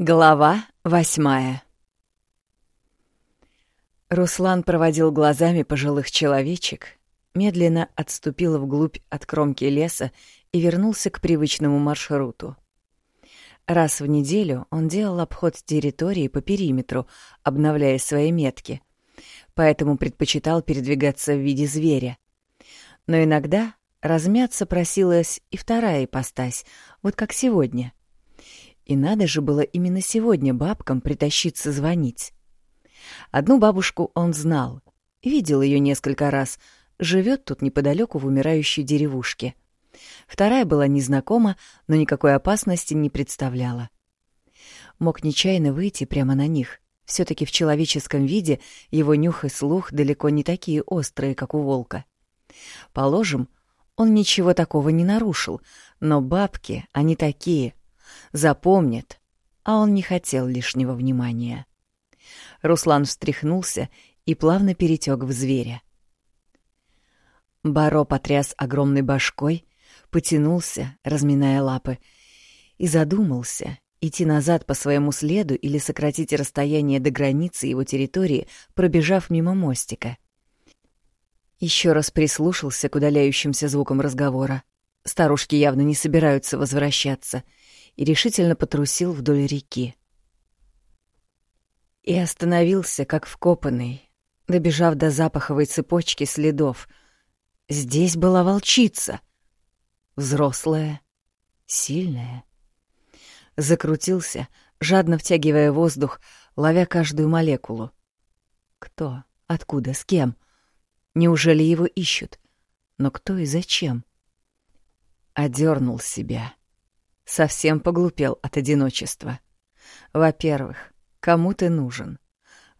Глава восьмая Руслан проводил глазами пожилых человечек, медленно отступил вглубь от кромки леса и вернулся к привычному маршруту. Раз в неделю он делал обход территории по периметру, обновляя свои метки, поэтому предпочитал передвигаться в виде зверя. Но иногда размяться просилась и вторая ипостась, вот как сегодня — и надо же было именно сегодня бабкам притащиться звонить. Одну бабушку он знал, видел ее несколько раз, живет тут неподалеку в умирающей деревушке. Вторая была незнакома, но никакой опасности не представляла. Мог нечаянно выйти прямо на них. все таки в человеческом виде его нюх и слух далеко не такие острые, как у волка. Положим, он ничего такого не нарушил, но бабки, они такие — запомнит, а он не хотел лишнего внимания. Руслан встряхнулся и плавно перетек в зверя. Баро потряс огромной башкой, потянулся, разминая лапы, и задумался, идти назад по своему следу или сократить расстояние до границы его территории, пробежав мимо мостика. Еще раз прислушался к удаляющимся звукам разговора. Старушки явно не собираются возвращаться — и решительно потрусил вдоль реки. И остановился, как вкопанный, добежав до запаховой цепочки следов. Здесь была волчица. Взрослая, сильная. Закрутился, жадно втягивая воздух, ловя каждую молекулу. Кто? Откуда? С кем? Неужели его ищут? Но кто и зачем? Одернул себя. Совсем поглупел от одиночества. Во-первых, кому ты нужен?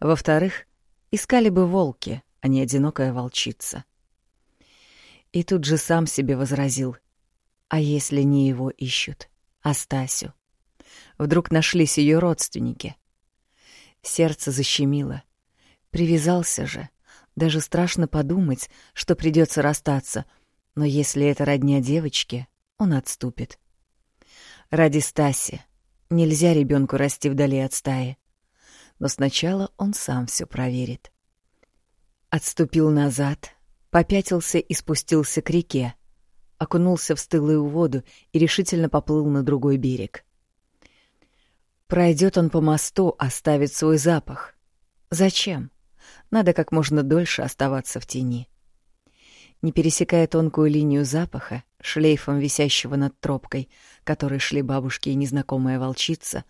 Во-вторых, искали бы волки, а не одинокая волчица. И тут же сам себе возразил. А если не его ищут, а Стасю? Вдруг нашлись ее родственники. Сердце защемило. Привязался же. Даже страшно подумать, что придется расстаться, но если это родня девочки, он отступит. Ради Стаси. Нельзя ребенку расти вдали от стаи. Но сначала он сам все проверит. Отступил назад, попятился и спустился к реке, окунулся в стылую воду и решительно поплыл на другой берег. Пройдет он по мосту, оставит свой запах. Зачем? Надо как можно дольше оставаться в тени. Не пересекая тонкую линию запаха, шлейфом висящего над тропкой, которой шли бабушки и незнакомая волчица,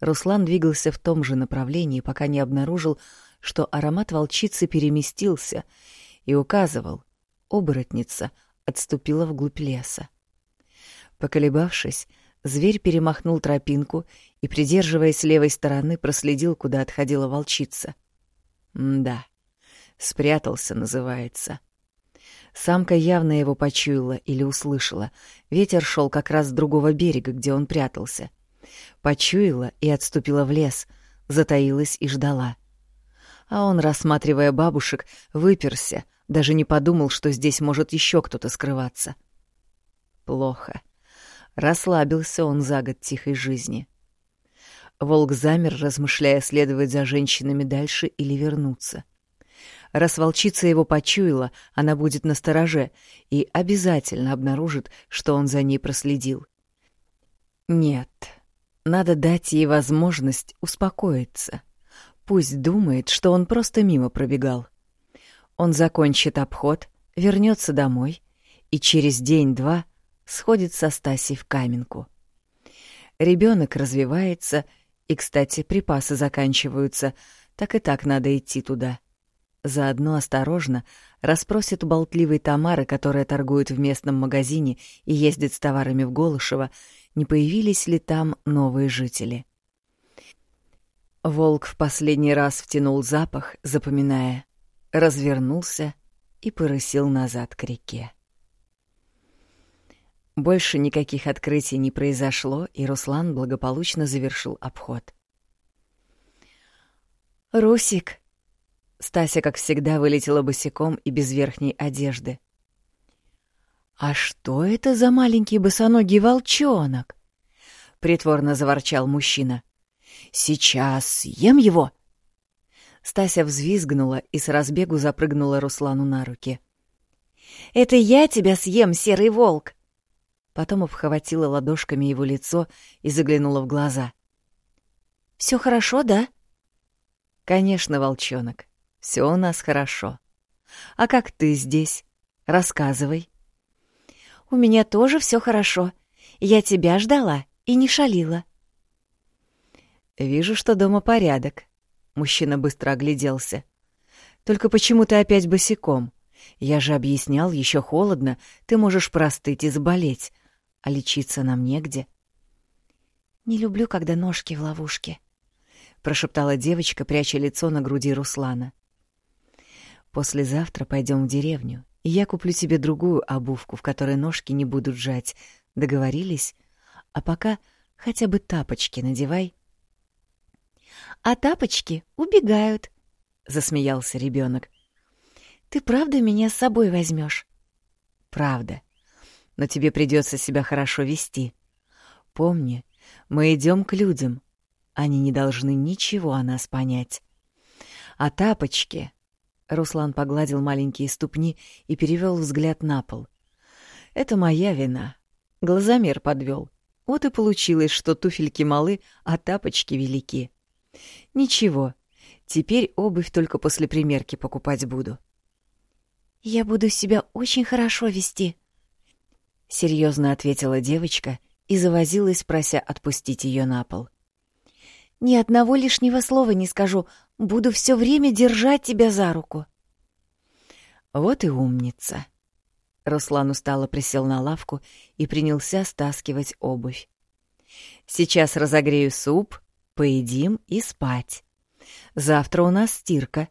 Руслан двигался в том же направлении, пока не обнаружил, что аромат волчицы переместился и указывал, оборотница отступила вглубь леса. Поколебавшись, зверь перемахнул тропинку и, придерживаясь левой стороны, проследил, куда отходила волчица. Да, спрятался, называется. Самка явно его почуяла или услышала. Ветер шел как раз с другого берега, где он прятался. Почуяла и отступила в лес, затаилась и ждала. А он, рассматривая бабушек, выперся, даже не подумал, что здесь может еще кто-то скрываться. Плохо. Расслабился он за год тихой жизни. Волк замер, размышляя, следовать за женщинами дальше или вернуться. — Раз волчица его почуяла, она будет на стороже и обязательно обнаружит, что он за ней проследил. Нет, надо дать ей возможность успокоиться. Пусть думает, что он просто мимо пробегал. Он закончит обход, вернется домой и через день-два сходит со Стасей в каменку. Ребенок развивается, и, кстати, припасы заканчиваются, так и так надо идти туда. Заодно осторожно расспросит болтливой Тамары, которая торгует в местном магазине и ездит с товарами в Голышево, не появились ли там новые жители. Волк в последний раз втянул запах, запоминая, развернулся и порысил назад к реке. Больше никаких открытий не произошло, и Руслан благополучно завершил обход. «Русик!» Стася, как всегда, вылетела босиком и без верхней одежды. «А что это за маленький босоногий волчонок?» — притворно заворчал мужчина. Сейчас съем его!» Стася взвизгнула и с разбегу запрыгнула Руслану на руки. «Это я тебя съем, серый волк!» Потом обхватила ладошками его лицо и заглянула в глаза. «Все хорошо, да?» «Конечно, волчонок, все у нас хорошо. А как ты здесь? Рассказывай». «У меня тоже все хорошо. Я тебя ждала и не шалила». «Вижу, что дома порядок». Мужчина быстро огляделся. «Только почему ты опять босиком? Я же объяснял, еще холодно, ты можешь простыть и заболеть, а лечиться нам негде». «Не люблю, когда ножки в ловушке», — прошептала девочка, пряча лицо на груди Руслана. «Послезавтра пойдем в деревню, и я куплю тебе другую обувку, в которой ножки не будут жать. Договорились? А пока хотя бы тапочки надевай а тапочки убегают, засмеялся ребенок. Ты правда меня с собой возьмешь? Правда. Но тебе придется себя хорошо вести. Помни, мы идем к людям. Они не должны ничего о нас понять. А тапочки... Руслан погладил маленькие ступни и перевел взгляд на пол. Это моя вина. Глазомер подвел. Вот и получилось, что туфельки малы, а тапочки велики. Ничего, теперь обувь только после примерки покупать буду. Я буду себя очень хорошо вести, серьезно ответила девочка и завозилась, прося отпустить ее на пол. Ни одного лишнего слова не скажу, буду все время держать тебя за руку. Вот и умница. Руслан устало присел на лавку и принялся стаскивать обувь. Сейчас разогрею суп, поедим и спать. Завтра у нас стирка.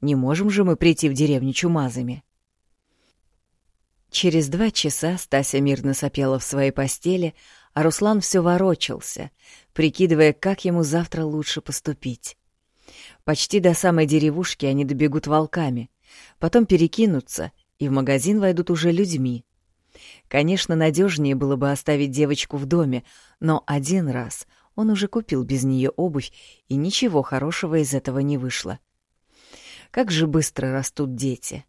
Не можем же мы прийти в деревню чумазами. Через два часа Стася мирно сопела в своей постели, а Руслан все ворочался, прикидывая, как ему завтра лучше поступить. Почти до самой деревушки они добегут волками, потом перекинутся и в магазин войдут уже людьми. Конечно, надежнее было бы оставить девочку в доме, но один раз он уже купил без нее обувь, и ничего хорошего из этого не вышло. Как же быстро растут дети.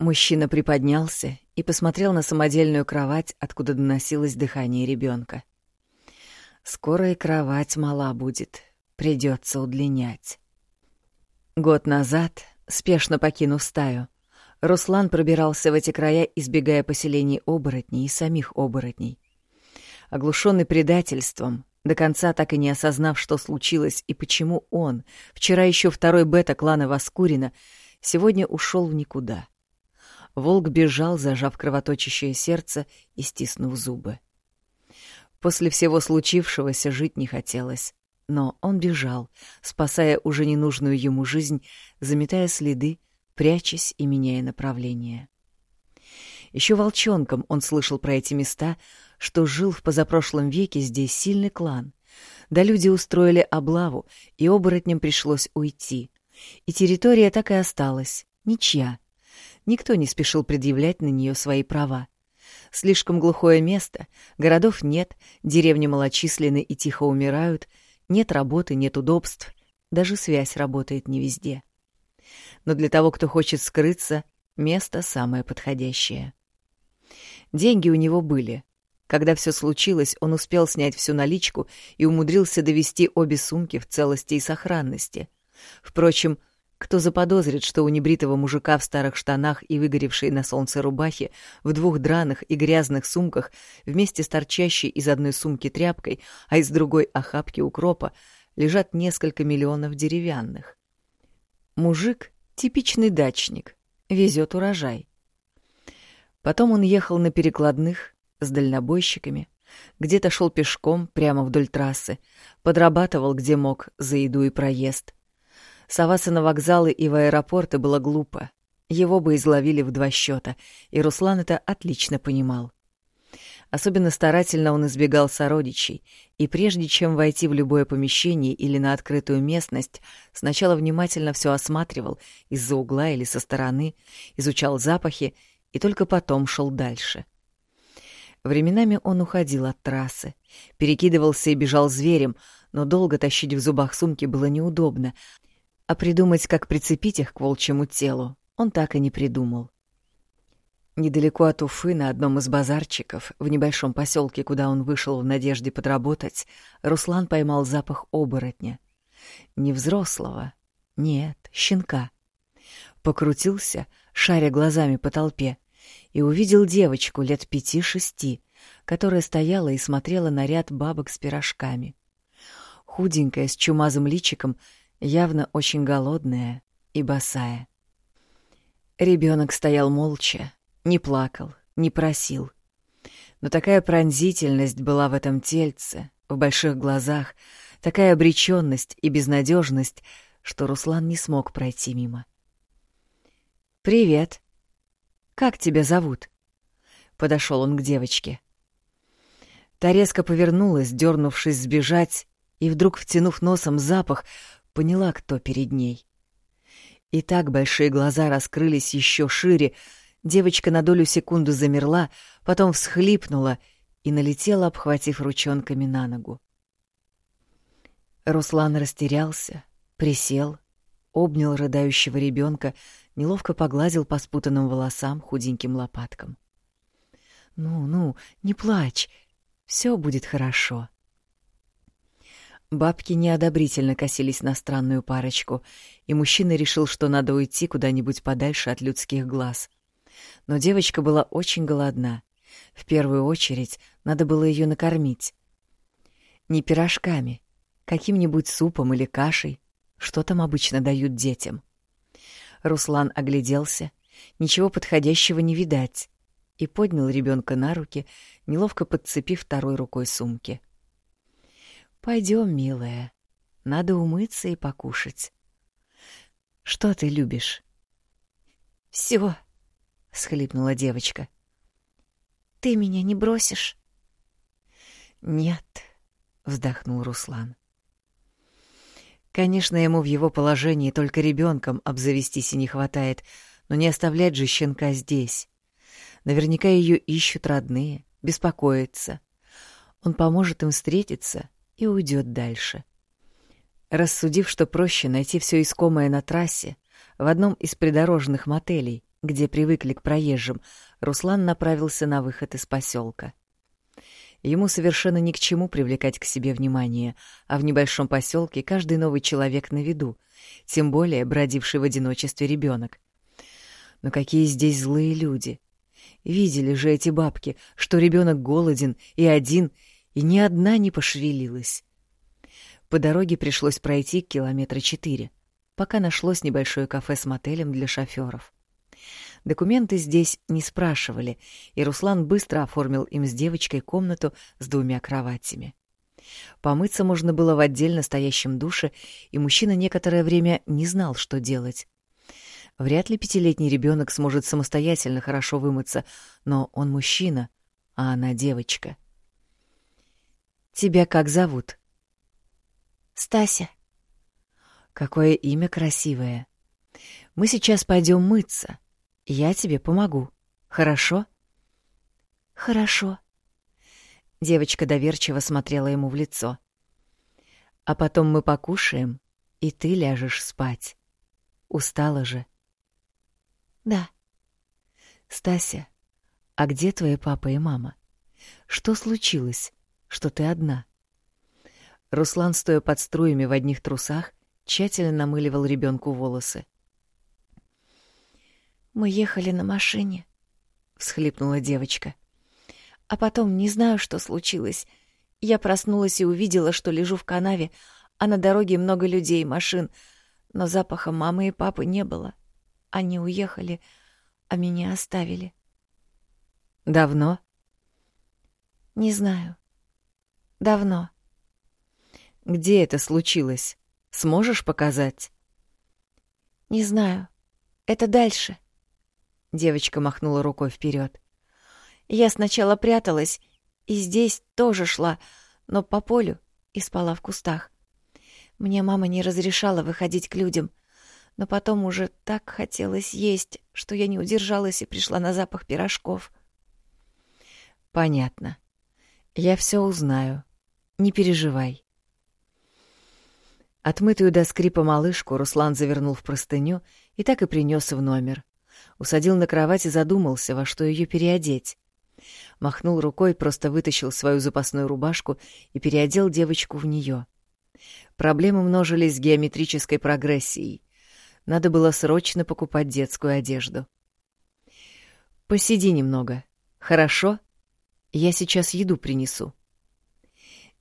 Мужчина приподнялся и посмотрел на самодельную кровать, откуда доносилось дыхание ребенка. Скоро и кровать мала будет, придется удлинять. Год назад, спешно покинув стаю, Руслан пробирался в эти края, избегая поселений оборотней и самих оборотней. Оглушенный предательством, до конца так и не осознав, что случилось и почему он, вчера еще второй бета клана Воскурина, сегодня ушел в никуда. Волк бежал, зажав кровоточащее сердце и стиснув зубы. После всего случившегося жить не хотелось, но он бежал, спасая уже ненужную ему жизнь, заметая следы, прячась и меняя направление. Еще волчонком он слышал про эти места, что жил в позапрошлом веке здесь сильный клан. Да люди устроили облаву, и оборотням пришлось уйти. И территория так и осталась, ничья. Никто не спешил предъявлять на нее свои права. Слишком глухое место, городов нет, деревни малочисленны и тихо умирают, нет работы, нет удобств, даже связь работает не везде. Но для того, кто хочет скрыться, место самое подходящее. Деньги у него были, когда все случилось, он успел снять всю наличку и умудрился довести обе сумки в целости и сохранности. Впрочем, кто заподозрит, что у небритого мужика в старых штанах и выгоревшей на солнце рубахе, в двух драных и грязных сумках, вместе с торчащей из одной сумки тряпкой, а из другой охапки укропа, лежат несколько миллионов деревянных. Мужик — типичный дачник, везет урожай. Потом он ехал на перекладных, с дальнобойщиками, где-то шел пешком прямо вдоль трассы, подрабатывал где мог за еду и проезд. Соваться на вокзалы и в аэропорты было глупо. Его бы изловили в два счета, и Руслан это отлично понимал. Особенно старательно он избегал сородичей, и прежде чем войти в любое помещение или на открытую местность, сначала внимательно все осматривал из-за угла или со стороны, изучал запахи и только потом шел дальше — Временами он уходил от трассы, перекидывался и бежал зверем, но долго тащить в зубах сумки было неудобно, а придумать, как прицепить их к волчьему телу, он так и не придумал. Недалеко от Уфы, на одном из базарчиков, в небольшом поселке, куда он вышел в надежде подработать, Руслан поймал запах оборотня. Не взрослого, нет, щенка. Покрутился, шаря глазами по толпе, и увидел девочку лет пяти-шести, которая стояла и смотрела на ряд бабок с пирожками. Худенькая, с чумазым личиком, явно очень голодная и босая. Ребенок стоял молча, не плакал, не просил. Но такая пронзительность была в этом тельце, в больших глазах, такая обреченность и безнадежность, что Руслан не смог пройти мимо. «Привет. Как тебя зовут?» Подошел он к девочке. Та резко повернулась, дернувшись сбежать, и вдруг, втянув носом запах, поняла, кто перед ней. И так большие глаза раскрылись еще шире, девочка на долю секунду замерла, потом всхлипнула и налетела, обхватив ручонками на ногу. Руслан растерялся, присел, обнял рыдающего ребенка, неловко погладил по спутанным волосам худеньким лопаткам. «Ну, ну, не плачь, все будет хорошо». Бабки неодобрительно косились на странную парочку, и мужчина решил, что надо уйти куда-нибудь подальше от людских глаз. Но девочка была очень голодна. В первую очередь надо было ее накормить. Не пирожками, каким-нибудь супом или кашей, что там обычно дают детям. Руслан огляделся, ничего подходящего не видать, и поднял ребенка на руки, неловко подцепив второй рукой сумки. Пойдем, милая, надо умыться и покушать. Что ты любишь? Все, схлипнула девочка. Ты меня не бросишь? Нет, вздохнул Руслан. Конечно, ему в его положении только ребенком обзавестись и не хватает, но не оставлять же щенка здесь. Наверняка ее ищут родные, беспокоятся. Он поможет им встретиться и уйдет дальше. Рассудив, что проще найти все искомое на трассе, в одном из придорожных мотелей, где привыкли к проезжим, Руслан направился на выход из поселка. Ему совершенно ни к чему привлекать к себе внимание, а в небольшом поселке каждый новый человек на виду, тем более бродивший в одиночестве ребенок. Но какие здесь злые люди! Видели же эти бабки, что ребенок голоден и один, и ни одна не пошевелилась. По дороге пришлось пройти километра четыре, пока нашлось небольшое кафе с мотелем для шоферов. Документы здесь не спрашивали, и Руслан быстро оформил им с девочкой комнату с двумя кроватями. Помыться можно было в отдельно стоящем душе, и мужчина некоторое время не знал, что делать. Вряд ли пятилетний ребенок сможет самостоятельно хорошо вымыться, но он мужчина, а она девочка. «Тебя как зовут?» «Стася». «Какое имя красивое. Мы сейчас пойдем мыться. Я тебе помогу. Хорошо? Хорошо. Девочка доверчиво смотрела ему в лицо. А потом мы покушаем, и ты ляжешь спать. Устала же. Да. Стася, а где твои папа и мама? Что случилось, что ты одна? Руслан, стоя под струями в одних трусах, тщательно намыливал ребенку волосы. Мы ехали на машине, всхлипнула девочка. А потом не знаю, что случилось. Я проснулась и увидела, что лежу в канаве, а на дороге много людей и машин, но запаха мамы и папы не было. Они уехали, а меня оставили. Давно? Не знаю. Давно. Где это случилось? Сможешь показать? Не знаю. Это дальше. Девочка махнула рукой вперед. Я сначала пряталась, и здесь тоже шла, но по полю и спала в кустах. Мне мама не разрешала выходить к людям, но потом уже так хотелось есть, что я не удержалась и пришла на запах пирожков. Понятно. Я все узнаю. Не переживай. Отмытую до скрипа малышку Руслан завернул в простыню и так и принес в номер. Усадил на кровать и задумался, во что ее переодеть. Махнул рукой, просто вытащил свою запасную рубашку и переодел девочку в нее. Проблемы множились с геометрической прогрессией. Надо было срочно покупать детскую одежду. «Посиди немного. Хорошо? Я сейчас еду принесу».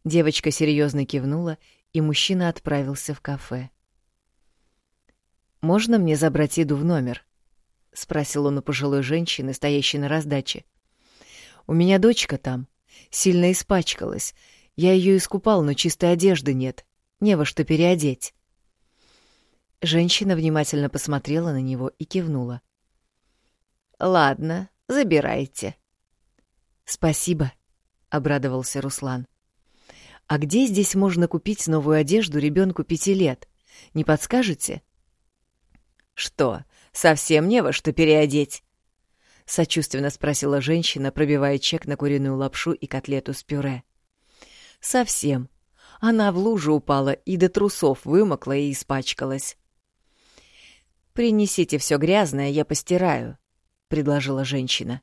Девочка серьезно кивнула, и мужчина отправился в кафе. «Можно мне забрать еду в номер?» — спросил он у пожилой женщины, стоящей на раздаче. «У меня дочка там. Сильно испачкалась. Я ее искупал, но чистой одежды нет. Не во что переодеть». Женщина внимательно посмотрела на него и кивнула. «Ладно, забирайте». «Спасибо», — обрадовался Руслан. «А где здесь можно купить новую одежду ребенку пяти лет? Не подскажете?» «Что, совсем не во что переодеть?» — сочувственно спросила женщина, пробивая чек на куриную лапшу и котлету с пюре. «Совсем. Она в лужу упала и до трусов вымокла и испачкалась. «Принесите все грязное, я постираю», — предложила женщина.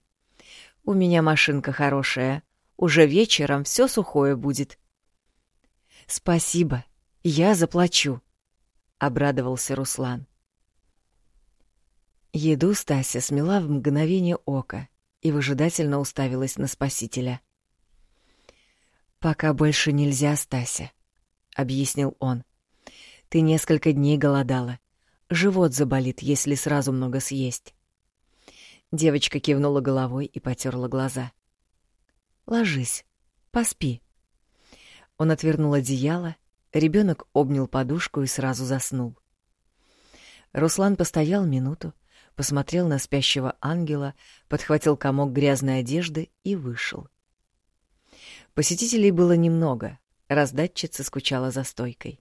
«У меня машинка хорошая. Уже вечером все сухое будет». «Спасибо, я заплачу», — обрадовался Руслан. Еду Стася смела в мгновение ока и выжидательно уставилась на спасителя. «Пока больше нельзя, Стася», — объяснил он. «Ты несколько дней голодала. Живот заболит, если сразу много съесть. Девочка кивнула головой и потерла глаза. Ложись, поспи. Он отвернул одеяло, ребенок обнял подушку и сразу заснул. Руслан постоял минуту, посмотрел на спящего ангела, подхватил комок грязной одежды и вышел. Посетителей было немного, раздатчица скучала за стойкой.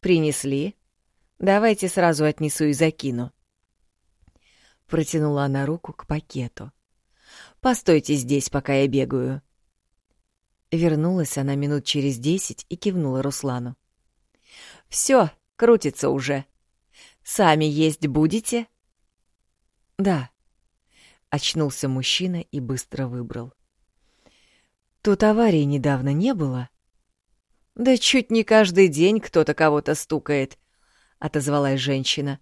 «Принесли?» Давайте сразу отнесу и закину. Протянула она руку к пакету. Постойте здесь, пока я бегаю. Вернулась она минут через десять и кивнула Руслану. Все, крутится уже. Сами есть будете? Да. Очнулся мужчина и быстро выбрал. Тут аварии недавно не было? Да чуть не каждый день кто-то кого-то стукает отозвалась женщина.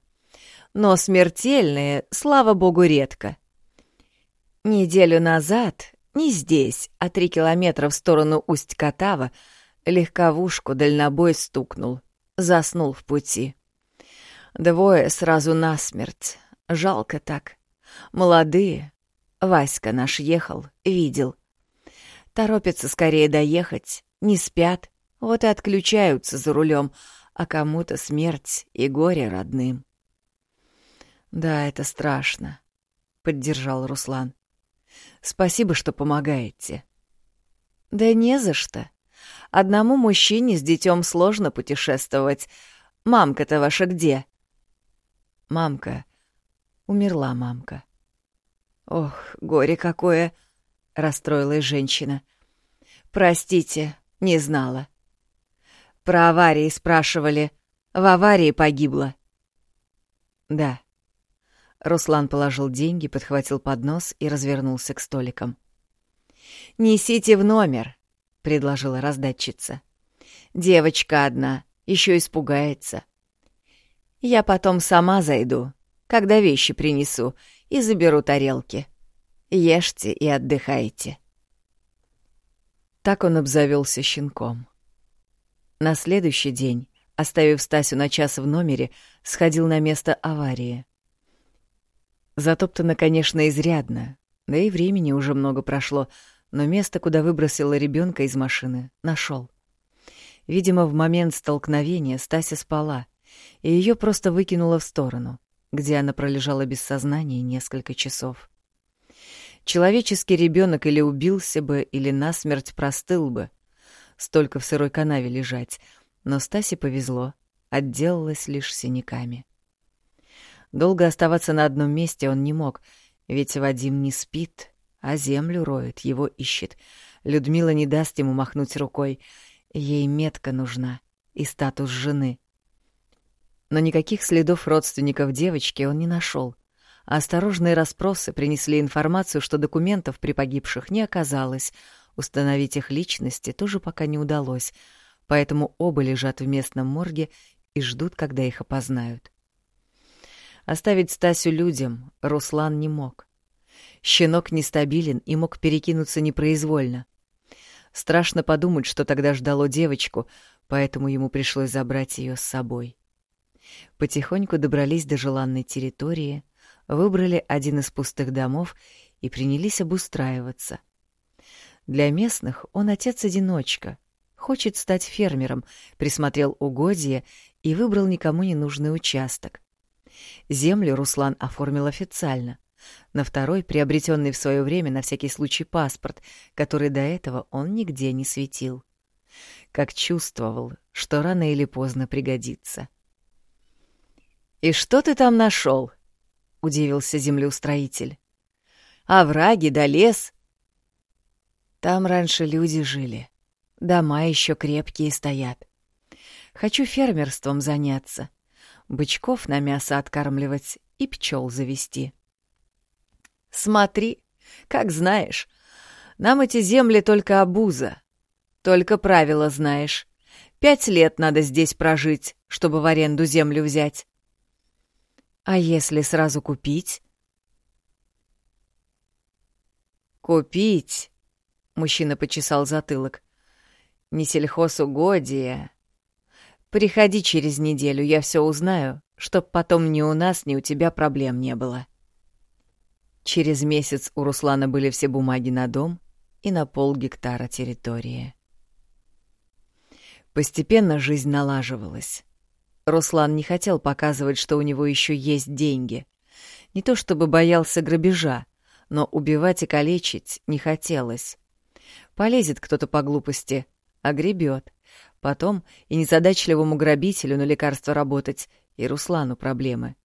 Но смертельные, слава богу, редко. Неделю назад, не здесь, а три километра в сторону Усть-Катава, легковушку дальнобой стукнул, заснул в пути. Двое сразу насмерть. Жалко так. Молодые. Васька наш ехал, видел. Торопятся скорее доехать, не спят, вот и отключаются за рулем, а кому-то смерть и горе родным. «Да, это страшно», — поддержал Руслан. «Спасибо, что помогаете». «Да не за что. Одному мужчине с детем сложно путешествовать. Мамка-то ваша где?» «Мамка. Умерла мамка». «Ох, горе какое!» — расстроилась женщина. «Простите, не знала. Про аварии спрашивали. В аварии погибла. Да. Руслан положил деньги, подхватил поднос и развернулся к столикам. «Несите в номер», — предложила раздатчица. «Девочка одна, еще испугается. Я потом сама зайду, когда вещи принесу, и заберу тарелки. Ешьте и отдыхайте». Так он обзавелся щенком. На следующий день, оставив Стасю на час в номере, сходил на место аварии. Затоптано, конечно, изрядно, да и времени уже много прошло, но место, куда выбросила ребенка из машины, нашел. Видимо, в момент столкновения Стася спала, и ее просто выкинуло в сторону, где она пролежала без сознания несколько часов. Человеческий ребенок или убился бы, или насмерть простыл бы — столько в сырой канаве лежать, но Стасе повезло, отделалась лишь синяками. Долго оставаться на одном месте он не мог, ведь Вадим не спит, А землю роет, его ищет. Людмила не даст ему махнуть рукой. Ей метка нужна и статус жены. Но никаких следов родственников девочки он не нашел. Осторожные расспросы принесли информацию, что документов при погибших не оказалось. Установить их личности тоже пока не удалось, поэтому оба лежат в местном морге и ждут, когда их опознают. Оставить Стасю людям Руслан не мог. Щенок нестабилен и мог перекинуться непроизвольно. Страшно подумать, что тогда ждало девочку, поэтому ему пришлось забрать ее с собой. Потихоньку добрались до желанной территории, выбрали один из пустых домов и принялись обустраиваться. Для местных он отец-одиночка, хочет стать фермером, присмотрел угодья и выбрал никому не нужный участок. Землю Руслан оформил официально. На второй, приобретенный в свое время на всякий случай паспорт, который до этого он нигде не светил. Как чувствовал, что рано или поздно пригодится. «И что ты там нашел? удивился землеустроитель. «Овраги да лес?» «Там раньше люди жили. Дома еще крепкие стоят. Хочу фермерством заняться, бычков на мясо откармливать и пчел завести». «Смотри, как знаешь. Нам эти земли только обуза. Только правила знаешь. Пять лет надо здесь прожить, чтобы в аренду землю взять. А если сразу купить? Купить? Мужчина почесал затылок. Не сельхозугодие. Приходи через неделю, я все узнаю, чтоб потом ни у нас, ни у тебя проблем не было. Через месяц у Руслана были все бумаги на дом и на полгектара территории. Постепенно жизнь налаживалась. Руслан не хотел показывать, что у него еще есть деньги. Не то чтобы боялся грабежа, но убивать и калечить не хотелось. Полезет кто-то по глупости, а гребет. Потом и незадачливому грабителю на лекарство работать, и Руслану проблемы.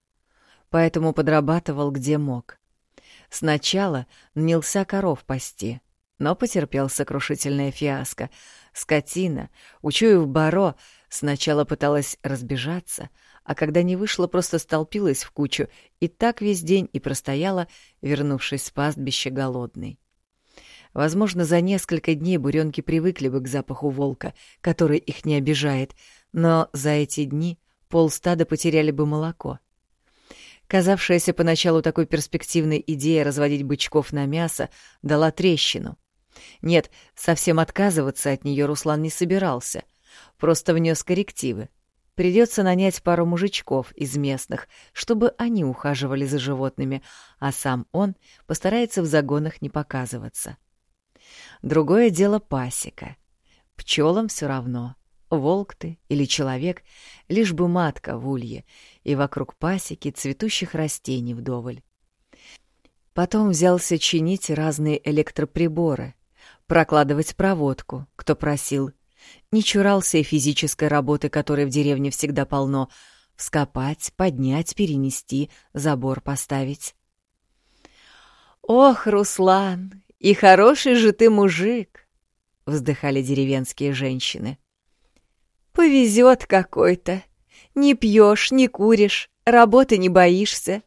Поэтому подрабатывал где мог. Сначала нанялся коров пасти, но потерпел сокрушительное фиаско. Скотина, учуяв баро, Сначала пыталась разбежаться, а когда не вышла, просто столпилась в кучу и так весь день и простояла, вернувшись с пастбища голодной. Возможно, за несколько дней буренки привыкли бы к запаху волка, который их не обижает, но за эти дни полстада потеряли бы молоко. Казавшаяся поначалу такой перспективной идея разводить бычков на мясо дала трещину. Нет, совсем отказываться от нее Руслан не собирался — просто внес коррективы. Придется нанять пару мужичков из местных, чтобы они ухаживали за животными, а сам он постарается в загонах не показываться. Другое дело пасека. Пчелам все равно, волк ты или человек, лишь бы матка в улье, и вокруг пасеки цветущих растений вдоволь. Потом взялся чинить разные электроприборы, прокладывать проводку, кто просил, не чурался и физической работы, которой в деревне всегда полно. Вскопать, поднять, перенести, забор поставить. «Ох, Руслан, и хороший же ты мужик!» — вздыхали деревенские женщины. «Повезет какой-то. Не пьешь, не куришь, работы не боишься.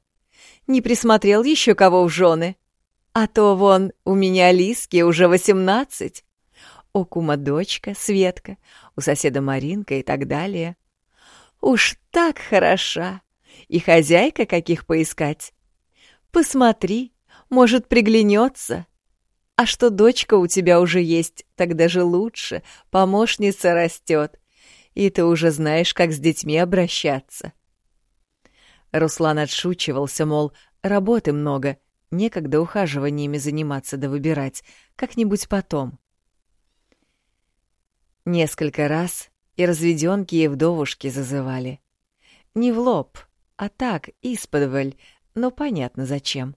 Не присмотрел еще кого в жены. А то вон у меня Лиске уже восемнадцать, у кума дочка Светка, у соседа Маринка и так далее. Уж так хороша! И хозяйка каких поискать. Посмотри, может, приглянется. А что дочка у тебя уже есть, так даже лучше, помощница растет. И ты уже знаешь, как с детьми обращаться. Руслан отшучивался, мол, работы много, некогда ухаживаниями заниматься да выбирать, как-нибудь потом. Несколько раз и разведёнки и вдовушки зазывали. Не в лоб, а так, исподволь, но понятно зачем.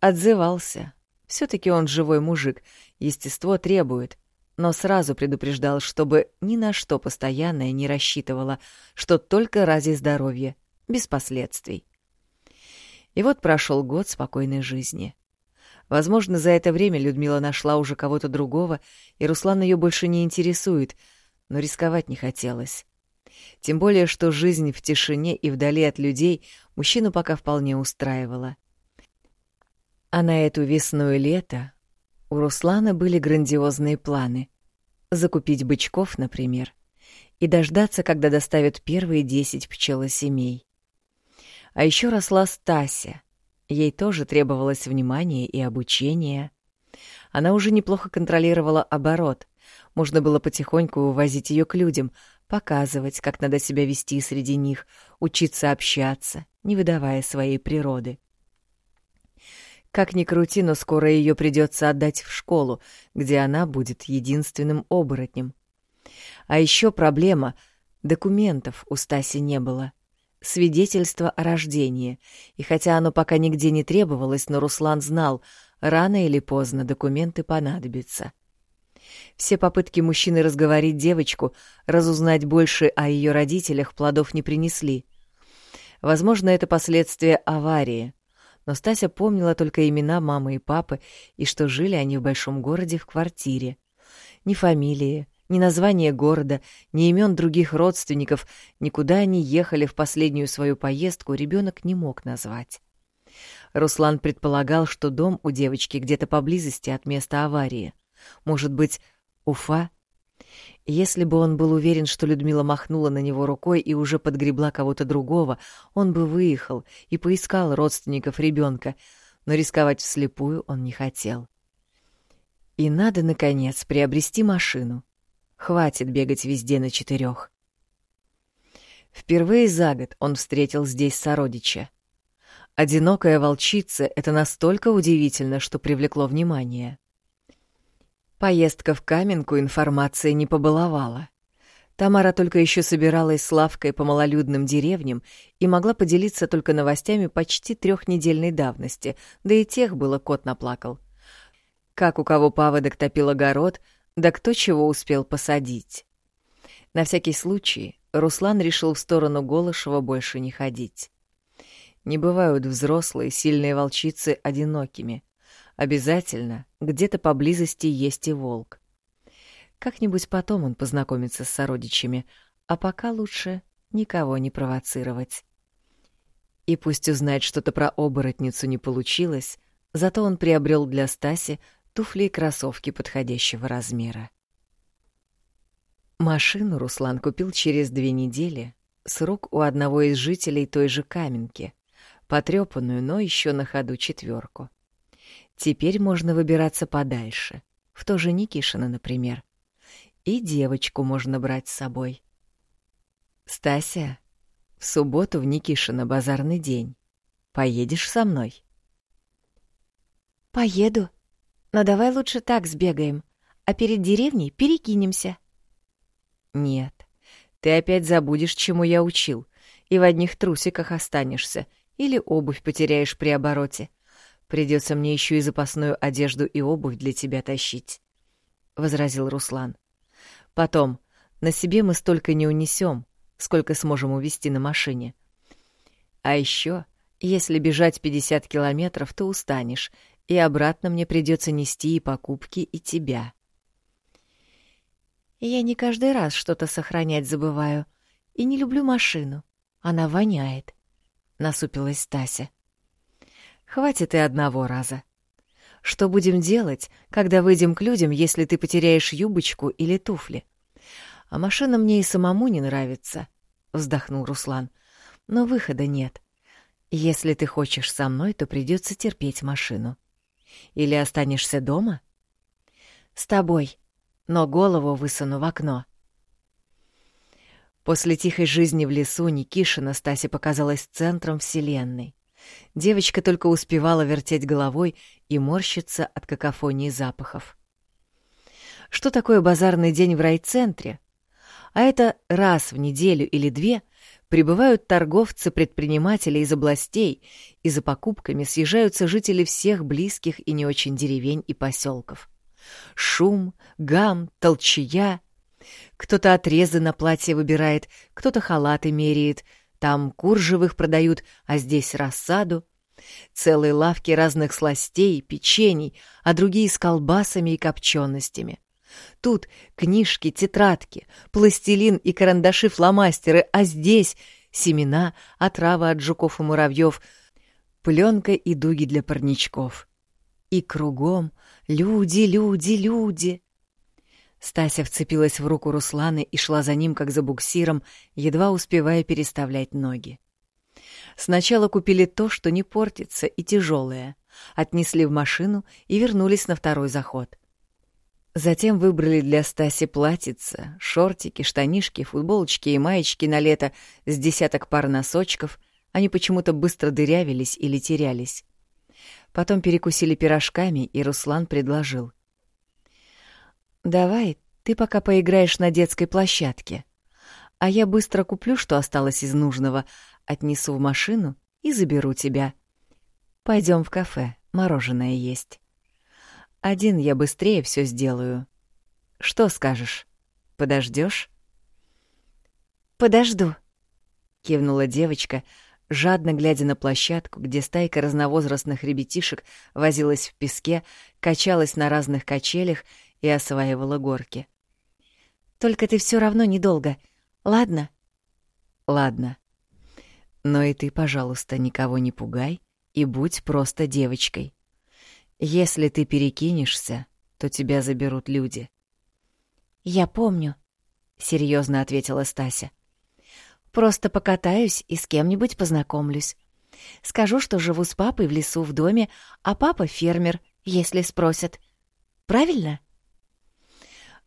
Отзывался. Все таки он живой мужик, естество требует, но сразу предупреждал, чтобы ни на что постоянное не рассчитывала, что только ради здоровья, без последствий. И вот прошел год спокойной жизни. Возможно, за это время Людмила нашла уже кого-то другого, и Руслан ее больше не интересует, но рисковать не хотелось. Тем более, что жизнь в тишине и вдали от людей мужчину пока вполне устраивала. А на эту весну и лето у Руслана были грандиозные планы. Закупить бычков, например, и дождаться, когда доставят первые десять пчелосемей. А еще росла Стася. Ей тоже требовалось внимание и обучение. Она уже неплохо контролировала оборот. Можно было потихоньку увозить ее к людям, показывать, как надо себя вести среди них, учиться общаться, не выдавая своей природы. Как ни крути, но скоро ее придется отдать в школу, где она будет единственным оборотнем. А еще проблема — документов у Стаси не было. Свидетельство о рождении, и хотя оно пока нигде не требовалось, но Руслан знал, рано или поздно документы понадобятся. Все попытки мужчины разговорить девочку, разузнать больше о ее родителях плодов не принесли. Возможно, это последствия аварии. Но Стася помнила только имена мамы и папы и что жили они в большом городе в квартире. Ни фамилии, ни названия города, ни имен других родственников, никуда они ехали в последнюю свою поездку, ребенок не мог назвать. Руслан предполагал, что дом у девочки где-то поблизости от места аварии. Может быть, Уфа? Если бы он был уверен, что Людмила махнула на него рукой и уже подгребла кого-то другого, он бы выехал и поискал родственников ребенка, но рисковать вслепую он не хотел. И надо, наконец, приобрести машину. Хватит бегать везде на четырех. Впервые за год он встретил здесь сородича. Одинокая волчица — это настолько удивительно, что привлекло внимание. Поездка в Каменку информации не побаловала. Тамара только еще собиралась с лавкой по малолюдным деревням и могла поделиться только новостями почти трехнедельной давности, да и тех было кот наплакал. Как у кого паводок топил огород, да кто чего успел посадить. На всякий случай Руслан решил в сторону Голышева больше не ходить. Не бывают взрослые, сильные волчицы одинокими. Обязательно где-то поблизости есть и волк. Как-нибудь потом он познакомится с сородичами, а пока лучше никого не провоцировать. И пусть узнать что-то про оборотницу не получилось, зато он приобрел для Стаси туфли и кроссовки подходящего размера. Машину Руслан купил через две недели с рук у одного из жителей той же Каменки, потрепанную, но еще на ходу четверку. Теперь можно выбираться подальше, в то же Никишино, например. И девочку можно брать с собой. «Стася, в субботу в Никишино базарный день. Поедешь со мной?» «Поеду. Но давай лучше так сбегаем, а перед деревней перекинемся». «Нет, ты опять забудешь, чему я учил, и в одних трусиках останешься, или обувь потеряешь при обороте. Придется мне еще и запасную одежду и обувь для тебя тащить, — возразил Руслан. Потом, на себе мы столько не унесем, сколько сможем увезти на машине. А еще, если бежать 50 километров, то устанешь, и обратно мне придется нести и покупки, и тебя. Я не каждый раз что-то сохранять забываю, и не люблю машину. Она воняет, — насупилась Стася. Хватит и одного раза. Что будем делать, когда выйдем к людям, если ты потеряешь юбочку или туфли? А машина мне и самому не нравится, — вздохнул Руслан. Но выхода нет. Если ты хочешь со мной, то придется терпеть машину. Или останешься дома? С тобой, но голову высуну в окно. После тихой жизни в лесу Никишина Стасе показалась центром вселенной. Девочка только успевала вертеть головой и морщиться от какофонии запахов. Что такое базарный день в райцентре? А это раз в неделю или две прибывают торговцы-предприниматели из областей, и за покупками съезжаются жители всех близких и не очень деревень и поселков. Шум, гам, толчая. Кто-то отрезы на платье выбирает, кто-то халаты меряет — там кур живых продают, а здесь рассаду. Целые лавки разных сластей, печений, а другие с колбасами и копченостями. Тут книжки, тетрадки, пластилин и карандаши-фломастеры, а здесь семена, отрава от жуков и муравьев, пленка и дуги для парничков. И кругом люди, люди, люди. Стася вцепилась в руку Русланы и шла за ним, как за буксиром, едва успевая переставлять ноги. Сначала купили то, что не портится и тяжелое, отнесли в машину и вернулись на второй заход. Затем выбрали для Стаси платьица, шортики, штанишки, футболочки и маечки на лето с десяток пар носочков. Они почему-то быстро дырявились или терялись. Потом перекусили пирожками, и Руслан предложил. «Давай, ты пока поиграешь на детской площадке, а я быстро куплю, что осталось из нужного, отнесу в машину и заберу тебя. Пойдем в кафе, мороженое есть». Один я быстрее все сделаю. Что скажешь? Подождешь? Подожду, кивнула девочка, жадно глядя на площадку, где стайка разновозрастных ребятишек возилась в песке, качалась на разных качелях и осваивала горки. Только ты все равно недолго. Ладно? Ладно. Но и ты, пожалуйста, никого не пугай и будь просто девочкой. Если ты перекинешься, то тебя заберут люди. Я помню, серьезно ответила Стася. Просто покатаюсь и с кем-нибудь познакомлюсь. Скажу, что живу с папой в лесу в доме, а папа фермер, если спросят. Правильно?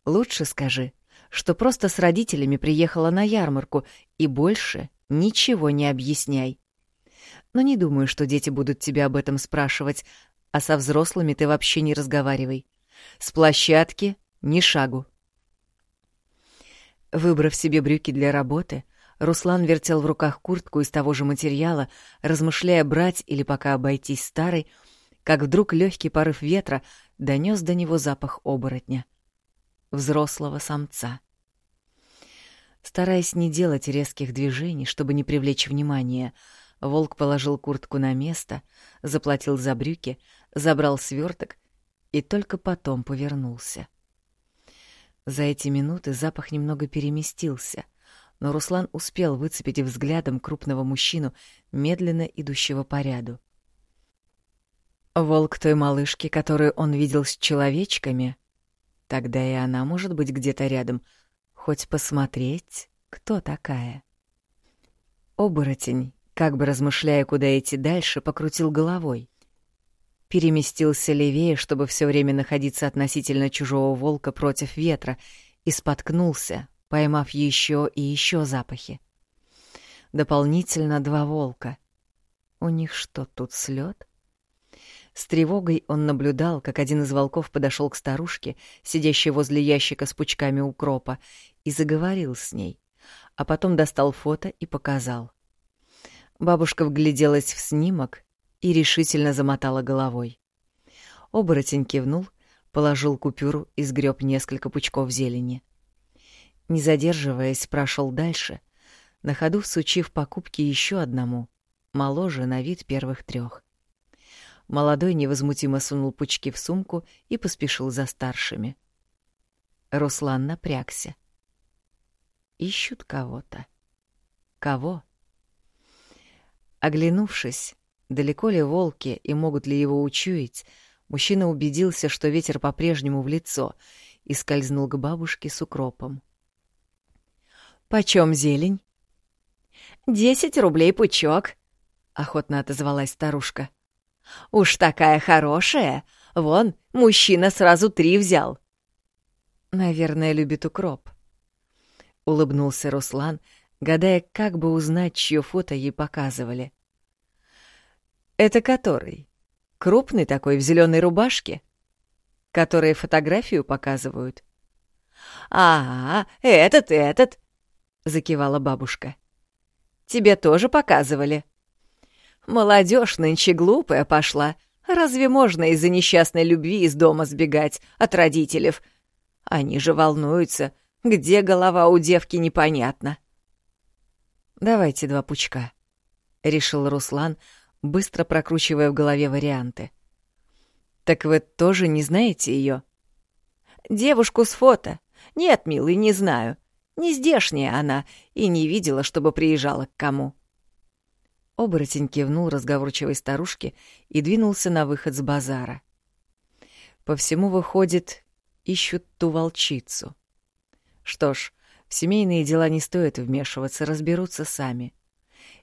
Лучше скажи, что просто с родителями приехала на ярмарку и больше ничего не объясняй. Но не думаю, что дети будут тебя об этом спрашивать, а со взрослыми ты вообще не разговаривай. С площадки ни шагу. Выбрав себе брюки для работы, Руслан вертел в руках куртку из того же материала, размышляя, брать или пока обойтись старой, как вдруг легкий порыв ветра донес до него запах оборотня. Взрослого самца. Стараясь не делать резких движений, чтобы не привлечь внимания, волк положил куртку на место, заплатил за брюки, забрал сверток и только потом повернулся. За эти минуты запах немного переместился, но Руслан успел выцепить взглядом крупного мужчину, медленно идущего по ряду. Волк той малышки, которую он видел с человечками, тогда и она может быть где-то рядом, хоть посмотреть, кто такая. Оборотень, как бы размышляя, куда идти дальше, покрутил головой переместился левее, чтобы все время находиться относительно чужого волка против ветра, и споткнулся, поймав еще и еще запахи. Дополнительно два волка. У них что, тут след? С тревогой он наблюдал, как один из волков подошел к старушке, сидящей возле ящика с пучками укропа, и заговорил с ней, а потом достал фото и показал. Бабушка вгляделась в снимок и решительно замотала головой. Оборотень кивнул, положил купюру и сгреб несколько пучков зелени. Не задерживаясь, прошел дальше, на ходу всучив покупки еще одному, моложе на вид первых трех. Молодой невозмутимо сунул пучки в сумку и поспешил за старшими. Руслан напрягся. Ищут кого-то. Кого? Оглянувшись, Далеко ли волки и могут ли его учуять, мужчина убедился, что ветер по-прежнему в лицо, и скользнул к бабушке с укропом. «Почем зелень?» «Десять рублей пучок», — охотно отозвалась старушка. «Уж такая хорошая! Вон, мужчина сразу три взял». «Наверное, любит укроп», — улыбнулся Руслан, гадая, как бы узнать, чье фото ей показывали. «Это который? Крупный такой, в зеленой рубашке? Которые фотографию показывают?» «А, этот, этот!» — закивала бабушка. «Тебе тоже показывали?» «Молодежь нынче глупая пошла. Разве можно из-за несчастной любви из дома сбегать от родителей? Они же волнуются. Где голова у девки, непонятно». «Давайте два пучка», — решил Руслан, быстро прокручивая в голове варианты. «Так вы тоже не знаете ее? «Девушку с фото. Нет, милый, не знаю. Не здешняя она и не видела, чтобы приезжала к кому». Оборотень кивнул разговорчивой старушке и двинулся на выход с базара. По всему выходит, ищут ту волчицу. Что ж, в семейные дела не стоит вмешиваться, разберутся сами.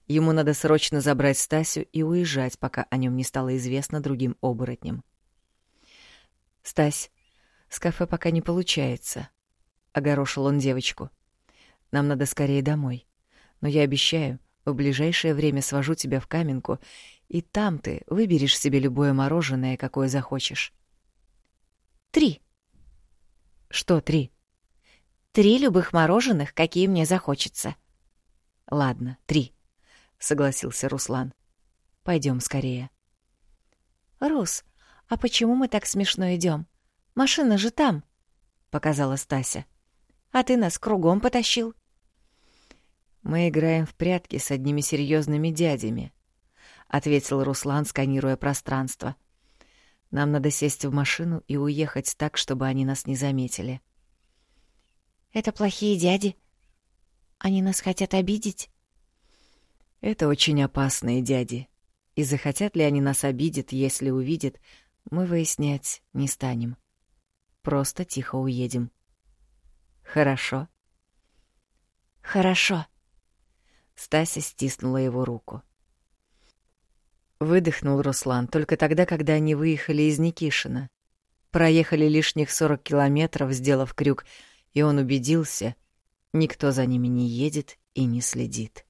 Ему надо срочно забрать Стасю и уезжать, пока о нем не стало известно другим оборотням. «Стась, с кафе пока не получается», — огорошил он девочку. «Нам надо скорее домой. Но я обещаю, в ближайшее время свожу тебя в Каменку, и там ты выберешь себе любое мороженое, какое захочешь». «Три». «Что три?» «Три любых мороженых, какие мне захочется». «Ладно, три», — согласился Руслан. Пойдем скорее». «Рус, а почему мы так смешно идем? Машина же там», — показала Стася. «А ты нас кругом потащил». «Мы играем в прятки с одними серьезными дядями», — ответил Руслан, сканируя пространство. «Нам надо сесть в машину и уехать так, чтобы они нас не заметили». «Это плохие дяди. Они нас хотят обидеть?» «Это очень опасные дяди. И захотят ли они нас обидеть, если увидят, мы выяснять не станем. Просто тихо уедем. Хорошо?» «Хорошо». Стася стиснула его руку. Выдохнул Руслан только тогда, когда они выехали из Никишина. Проехали лишних сорок километров, сделав крюк, и он убедился, никто за ними не едет и не следит.